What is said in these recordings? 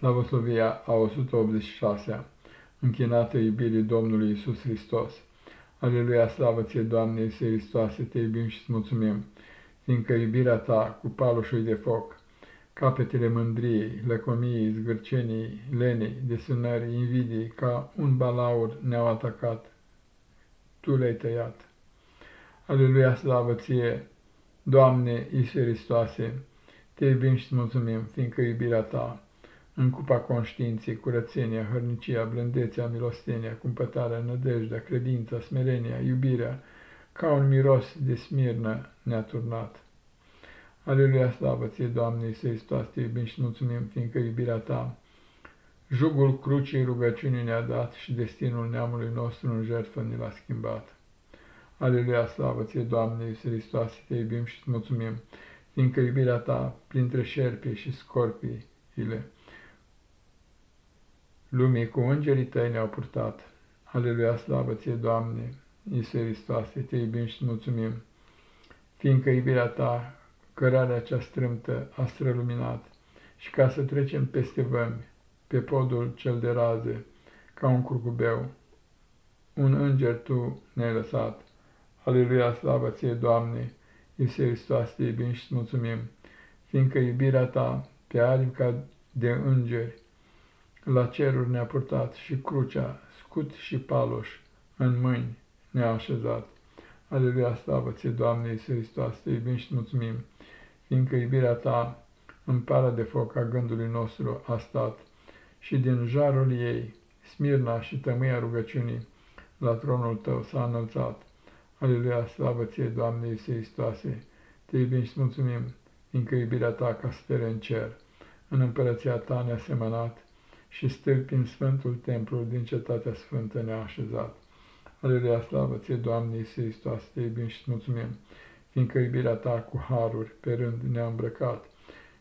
Slavoslovia a 186-a, închinată iubirii Domnului Isus Hristos. Aleluia, slavă ție, Doamne Iisus Hristoase, te iubim și îți mulțumim, fiindcă iubirea ta cu paloșul de foc, capetele mândriei, lăcomiei, zgârcenii, lenei, desunării, invidiei, ca un balaur ne-au atacat. Tu le-ai tăiat. Aleluia, slavă ție, Doamne Iisus Hristoase, te iubim și îți mulțumim, fiindcă iubirea ta, în cupa conștiinței, curățenia, hărnicia, blândețea, milostenia, cumpătarea, nădejdea, credința, smerenia, iubirea, ca un miros de smirnă ne-a turnat. Aleluia, slavă ție, Doamne Iisus Hristos, te iubim și mulțumim, fiindcă iubirea ta, jugul crucii rugăciunii ne-a dat și destinul neamului nostru în jertfă ne l-a schimbat. Aleluia, slavă ție, Doamne Iisus Hristos, te iubim și îți mulțumim, fiindcă iubirea ta, printre șerpii și scorpiile, lumii cu îngerii tăi ne-au purtat. Aleluia, slavă ție, Doamne, Iisus Hristoase, te iubim și mulțumim, fiindcă iubirea ta, cărarea cea strâmtă, a străluminat, și ca să trecem peste vămi, pe podul cel de raze, ca un curcubeu, un înger tu ne-ai lăsat. Aleluia, slavă ție, Doamne, Iisus Hristos, te iubim și mulțumim, fiindcă iubirea ta, pe aripi ca de îngeri, la ceruri ne-a purtat și crucea, scut și paloș, în mâini ne-a așezat. Aleluia, slavă ție, Doamne Iisus Hristos, te iubim și mulțumim, fiindcă iubirea ta în para de foc a gândului nostru a stat și din jarul ei, smirna și tămâia rugăciunii, la tronul tău s-a înălțat. Aleluia, slavă ție, Doamne Iisus Hristoase, te iubim și mulțumim, fiindcă iubirea ta ca stele în cer, în împărăția ta ne-a semănat, și stâlpi în Sfântul Templu din cetatea Sfântă ne-a așezat. Aleluia, slavă ție, Doamne Iisus Hristos, te iubim și mulțumim, fiindcă iubirea ta cu haruri pe rând ne-a îmbrăcat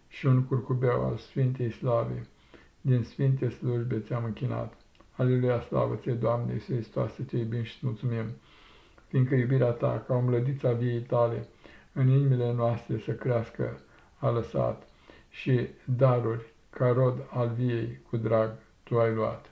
și un curcubeu al Sfintei Slave, din Sfinte slujbe ți-am închinat. Aleluia, slavă ție, Doamne Iisus Hristos, te iubim și mulțumim, fiindcă iubirea ta, ca o mlădița viei tale, în inimile noastre să crească, a lăsat și daruri ca rod al viei cu drag tu ai luat.